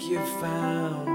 you found